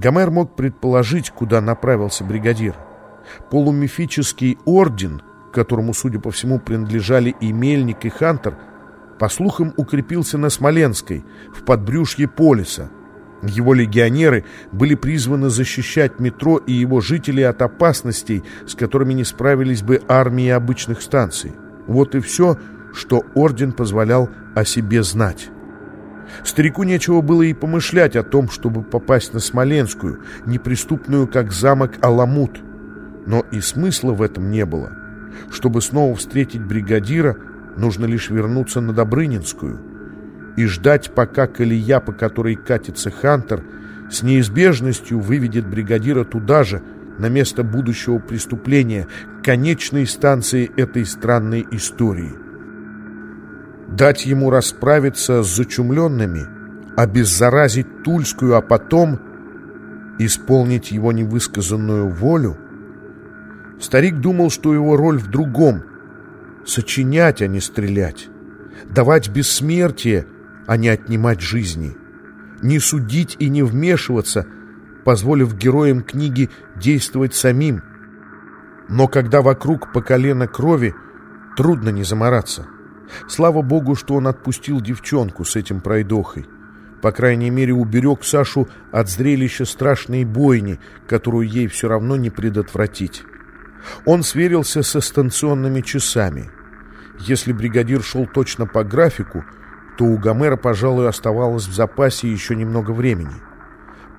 Гомер мог предположить, куда направился бригадир. Полумифический орден, которому, судя по всему, принадлежали и Мельник, и Хантер, по слухам, укрепился на Смоленской, в подбрюшье Полиса. Его легионеры были призваны защищать метро и его жителей от опасностей, с которыми не справились бы армии обычных станций. Вот и все, что орден позволял о себе знать. Старику нечего было и помышлять о том, чтобы попасть на Смоленскую, неприступную, как замок Аламут. Но и смысла в этом не было. Чтобы снова встретить бригадира, нужно лишь вернуться на Добрынинскую и ждать, пока колея, по которой катится Хантер, с неизбежностью выведет бригадира туда же, на место будущего преступления, конечной станции этой странной истории дать ему расправиться с зачумленными, обеззаразить Тульскую, а потом исполнить его невысказанную волю? Старик думал, что его роль в другом — сочинять, а не стрелять, давать бессмертие, а не отнимать жизни, не судить и не вмешиваться, позволив героям книги действовать самим. Но когда вокруг по колено крови, трудно не замораться. Слава богу, что он отпустил девчонку с этим пройдохой. По крайней мере, уберег Сашу от зрелища страшной бойни, которую ей все равно не предотвратить. Он сверился со станционными часами. Если бригадир шел точно по графику, то у Гомера, пожалуй, оставалось в запасе еще немного времени.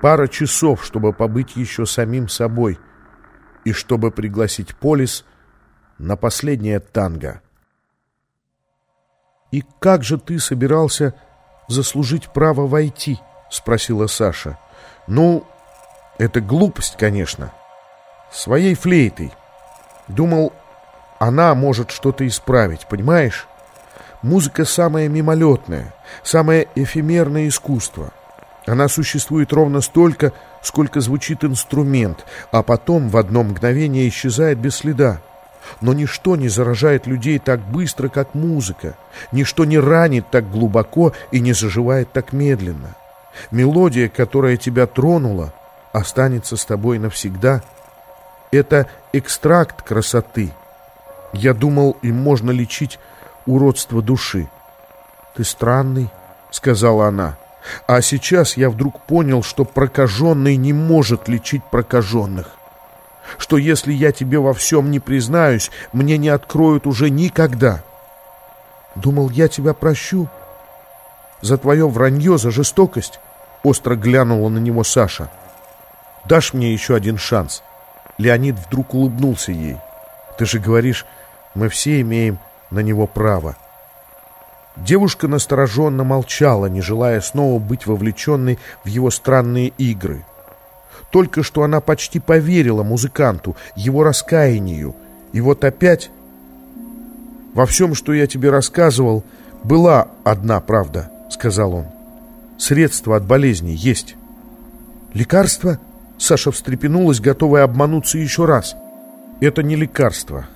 Пара часов, чтобы побыть еще самим собой и чтобы пригласить Полис на последнее танго. «И как же ты собирался заслужить право войти?» — спросила Саша. «Ну, это глупость, конечно. Своей флейтой. Думал, она может что-то исправить, понимаешь? Музыка самое мимолетное, самое эфемерное искусство. Она существует ровно столько, сколько звучит инструмент, а потом в одно мгновение исчезает без следа. Но ничто не заражает людей так быстро, как музыка. Ничто не ранит так глубоко и не заживает так медленно. Мелодия, которая тебя тронула, останется с тобой навсегда. Это экстракт красоты. Я думал, им можно лечить уродство души. «Ты странный», — сказала она. «А сейчас я вдруг понял, что прокаженный не может лечить прокаженных что если я тебе во всем не признаюсь, мне не откроют уже никогда. Думал, я тебя прощу. За твое вранье, за жестокость, остро глянула на него Саша. Дашь мне еще один шанс? Леонид вдруг улыбнулся ей. Ты же говоришь, мы все имеем на него право. Девушка настороженно молчала, не желая снова быть вовлеченной в его странные игры — только что она почти поверила музыканту, его раскаянию. И вот опять... «Во всем, что я тебе рассказывал, была одна правда», — сказал он. «Средства от болезни есть». «Лекарство?» — Саша встрепенулась, готовая обмануться еще раз. «Это не лекарство,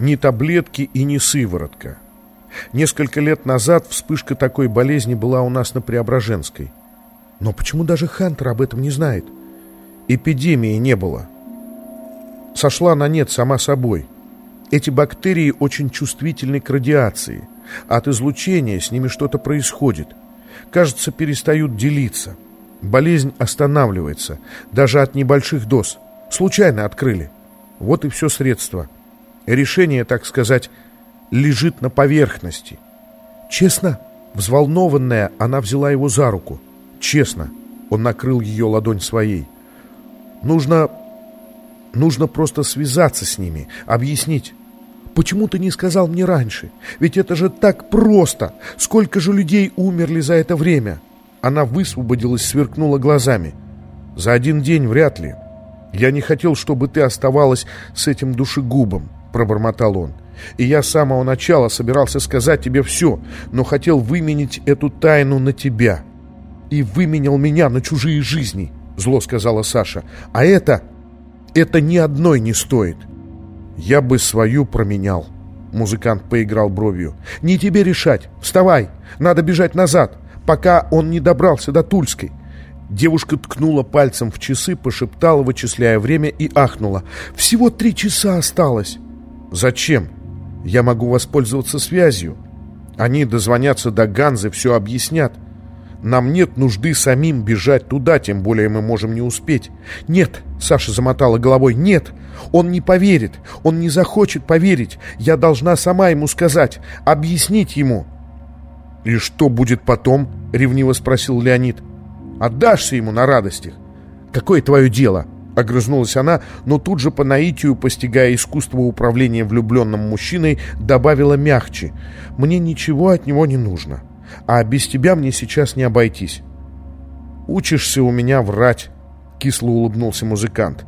ни таблетки и не сыворотка. Несколько лет назад вспышка такой болезни была у нас на Преображенской. Но почему даже Хантер об этом не знает?» Эпидемии не было. Сошла на нет сама собой. Эти бактерии очень чувствительны к радиации. От излучения с ними что-то происходит. Кажется, перестают делиться. Болезнь останавливается, даже от небольших доз. Случайно открыли. Вот и все средство. Решение, так сказать, лежит на поверхности. Честно? Взволнованная, она взяла его за руку. Честно. Он накрыл ее ладонь своей. Нужно... Нужно просто связаться с ними, объяснить. Почему ты не сказал мне раньше? Ведь это же так просто! Сколько же людей умерли за это время?» Она высвободилась, сверкнула глазами. «За один день вряд ли. Я не хотел, чтобы ты оставалась с этим душегубом», — пробормотал он. «И я с самого начала собирался сказать тебе все, но хотел выменить эту тайну на тебя. И выменял меня на чужие жизни». — зло сказала Саша. «А это... это ни одной не стоит». «Я бы свою променял», — музыкант поиграл бровью. «Не тебе решать. Вставай. Надо бежать назад, пока он не добрался до Тульской. Девушка ткнула пальцем в часы, пошептала, вычисляя время, и ахнула. «Всего три часа осталось!» «Зачем? Я могу воспользоваться связью. Они дозвонятся до Ганзы, все объяснят. Нам нет нужды самим бежать туда, тем более мы можем не успеть». «Нет!» — Саша замотала головой. «Нет! Он не поверит! Он не захочет поверить! Я должна сама ему сказать, объяснить ему!» «И что будет потом?» — ревниво спросил Леонид. Отдашься ему на радостях. Какое твое дело? Огрызнулась она, но тут же по наитию, постигая искусство управления влюбленным мужчиной, добавила мягче. «Мне ничего от него не нужно, а без тебя мне сейчас не обойтись». «Учишься у меня врать», — кисло улыбнулся музыкант.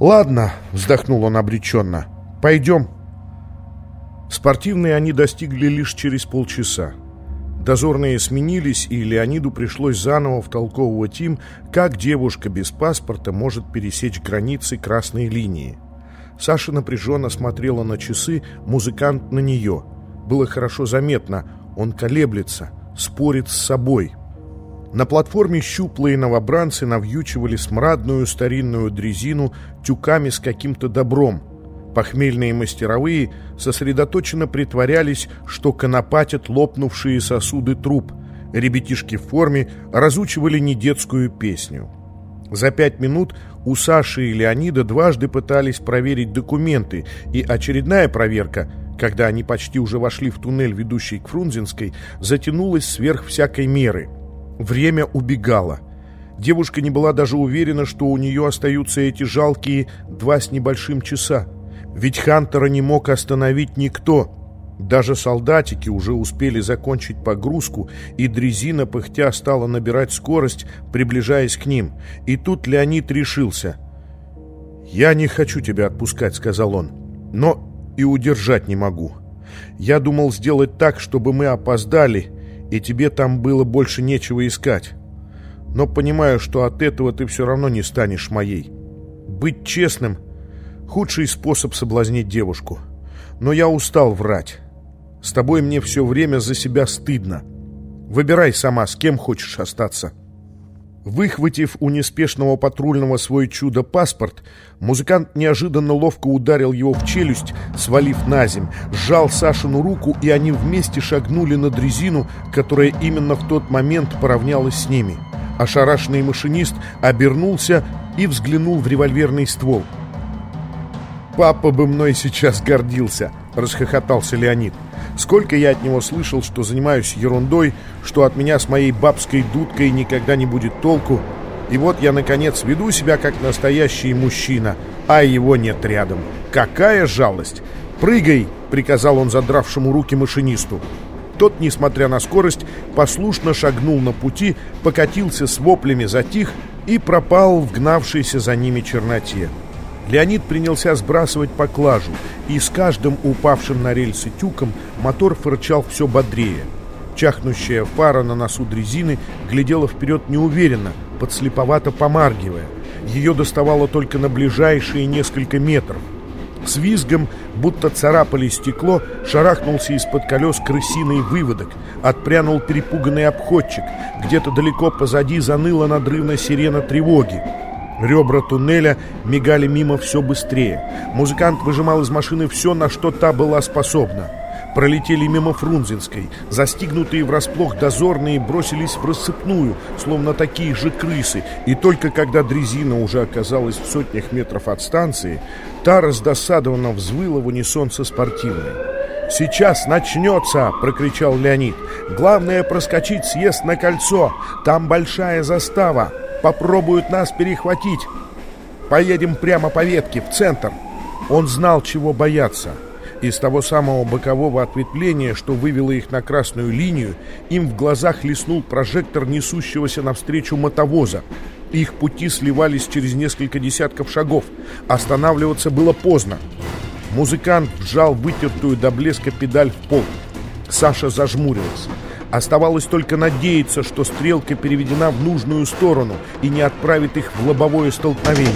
«Ладно», — вздохнул он обреченно, — «пойдем». Спортивные они достигли лишь через полчаса. Дозорные сменились, и Леониду пришлось заново втолковывать им, как девушка без паспорта может пересечь границы красной линии. Саша напряженно смотрела на часы, музыкант на нее. Было хорошо заметно, он колеблется, спорит с собой. На платформе щуплые новобранцы навьючивали смрадную старинную дрезину тюками с каким-то добром – Похмельные мастеровые сосредоточенно притворялись, что конопатят лопнувшие сосуды труб. Ребятишки в форме разучивали недетскую песню. За пять минут у Саши и Леонида дважды пытались проверить документы, и очередная проверка, когда они почти уже вошли в туннель, ведущий к Фрунзенской, затянулась сверх всякой меры. Время убегало. Девушка не была даже уверена, что у нее остаются эти жалкие два с небольшим часа. Ведь Хантера не мог остановить никто. Даже солдатики уже успели закончить погрузку, и дрезина пыхтя стала набирать скорость, приближаясь к ним. И тут Леонид решился. «Я не хочу тебя отпускать», — сказал он, — «но и удержать не могу. Я думал сделать так, чтобы мы опоздали, и тебе там было больше нечего искать. Но понимаю, что от этого ты все равно не станешь моей. Быть честным — Худший способ соблазнить девушку. Но я устал врать. С тобой мне все время за себя стыдно. Выбирай сама, с кем хочешь остаться». Выхватив у неспешного патрульного свой чудо-паспорт, музыкант неожиданно ловко ударил его в челюсть, свалив на земь, сжал Сашину руку, и они вместе шагнули на дрезину, которая именно в тот момент поравнялась с ними. Ошарашенный машинист обернулся и взглянул в револьверный ствол — «Папа бы мной сейчас гордился», — расхохотался Леонид. «Сколько я от него слышал, что занимаюсь ерундой, что от меня с моей бабской дудкой никогда не будет толку. И вот я, наконец, веду себя как настоящий мужчина, а его нет рядом. Какая жалость! Прыгай!» — приказал он задравшему руки машинисту. Тот, несмотря на скорость, послушно шагнул на пути, покатился с воплями, затих и пропал в гнавшейся за ними черноте. Леонид принялся сбрасывать поклажу, и с каждым упавшим на рельсы тюком мотор фырчал все бодрее. Чахнущая фара на носу дрезины глядела вперед неуверенно, подслеповато помаргивая. Ее доставало только на ближайшие несколько метров. С визгом, будто царапали стекло, шарахнулся из-под колес крысиный выводок, отпрянул перепуганный обходчик. Где-то далеко позади заныла надрывно сирена тревоги. Ребра туннеля мигали мимо все быстрее. Музыкант выжимал из машины все, на что та была способна. Пролетели мимо Фрунзенской. Застигнутые врасплох дозорные бросились в рассыпную, словно такие же крысы. И только когда дрезина уже оказалась в сотнях метров от станции, та раздосадованно взвыла в унисон со спортивной. «Сейчас начнется!» — прокричал Леонид. «Главное проскочить съезд на кольцо. Там большая застава попробуют нас перехватить. Поедем прямо по ветке, в центр. Он знал, чего бояться. Из того самого бокового ответвления, что вывело их на красную линию, им в глазах леснул прожектор несущегося навстречу мотовоза. Их пути сливались через несколько десятков шагов. Останавливаться было поздно. Музыкант вжал вытертую до блеска педаль в пол. Саша зажмурилась. Оставалось только надеяться, что стрелка переведена в нужную сторону и не отправит их в лобовое столкновение.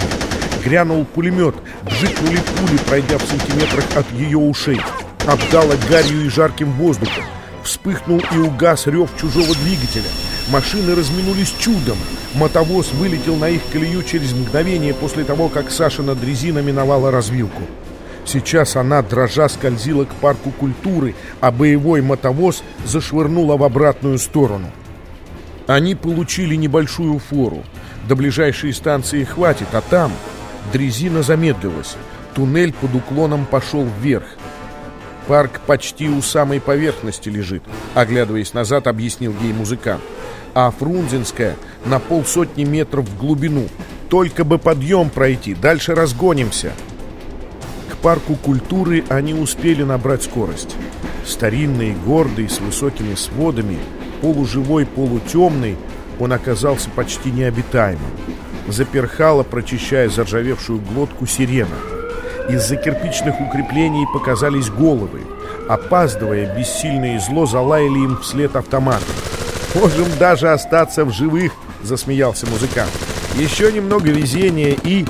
Грянул пулемет, бжикнули пули, пройдя в сантиметрах от ее ушей. Обдало гарью и жарким воздухом. Вспыхнул и угас рев чужого двигателя. Машины разминулись чудом. Мотовоз вылетел на их колею через мгновение после того, как Сашина дрезина миновала развилку. Сейчас она, дрожа, скользила к парку культуры, а боевой мотовоз зашвырнула в обратную сторону. Они получили небольшую фору. До ближайшей станции хватит, а там дрезина замедлилась. Туннель под уклоном пошел вверх. Парк почти у самой поверхности лежит, оглядываясь назад, объяснил ей музыкант. А Фрунзенская на полсотни метров в глубину. Только бы подъем пройти, дальше разгонимся. Парку культуры они успели набрать скорость. Старинный, гордый, с высокими сводами, полуживой, полутемный, он оказался почти необитаемым. Заперхала, прочищая заржавевшую глотку, сирена. Из-за кирпичных укреплений показались головы. Опаздывая, бессильное зло залаяли им вслед автоматом. «Можем даже остаться в живых!» — засмеялся музыкант. «Еще немного везения и...»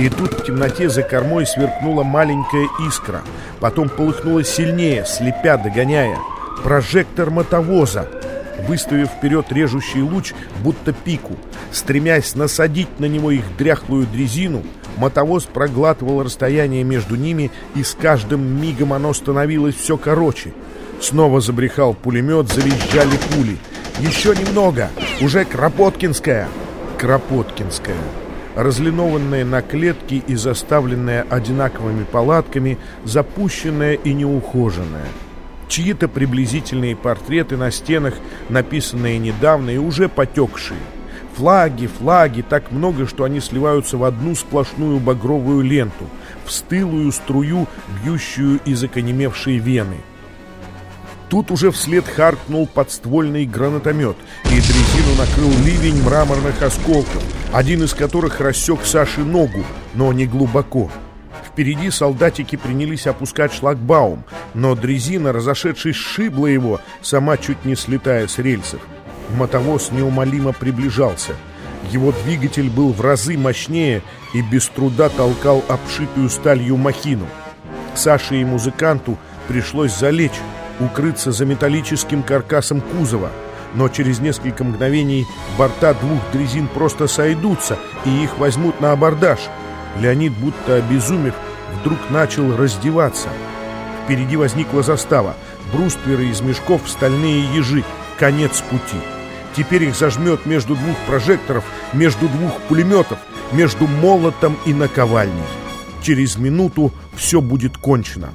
И тут в темноте за кормой сверкнула маленькая искра. Потом полыхнула сильнее, слепя, догоняя. Прожектор мотовоза выставив вперед режущий луч, будто пику. Стремясь насадить на него их дряхлую дрезину, мотовоз проглатывал расстояние между ними, и с каждым мигом оно становилось все короче. Снова забрехал пулемет, завизжали пули. «Еще немного! Уже Кропоткинская!» Кропоткинская. Разлинованная на клетки и заставленная одинаковыми палатками, запущенная и неухоженная чьи-то приблизительные портреты на стенах, написанные недавно и уже потекшие. Флаги, флаги, так много, что они сливаются в одну сплошную багровую ленту, в стылую струю, бьющую из оконемевшей вены. Тут уже вслед харкнул подствольный гранатомет, и дрезину накрыл ливень мраморных осколков, один из которых рассек Саши ногу, но не глубоко. Впереди солдатики принялись опускать шлагбаум, но дрезина, разошедшись, сшибла его, сама чуть не слетая с рельсов. Мотовоз неумолимо приближался. Его двигатель был в разы мощнее и без труда толкал обшитую сталью махину. Саше и музыканту пришлось залечь, укрыться за металлическим каркасом кузова. Но через несколько мгновений борта двух дрезин просто сойдутся, и их возьмут на абордаж — Леонид, будто обезумев, вдруг начал раздеваться. Впереди возникла застава. Брустверы из мешков, стальные ежи. Конец пути. Теперь их зажмет между двух прожекторов, между двух пулеметов, между молотом и наковальней. Через минуту все будет кончено.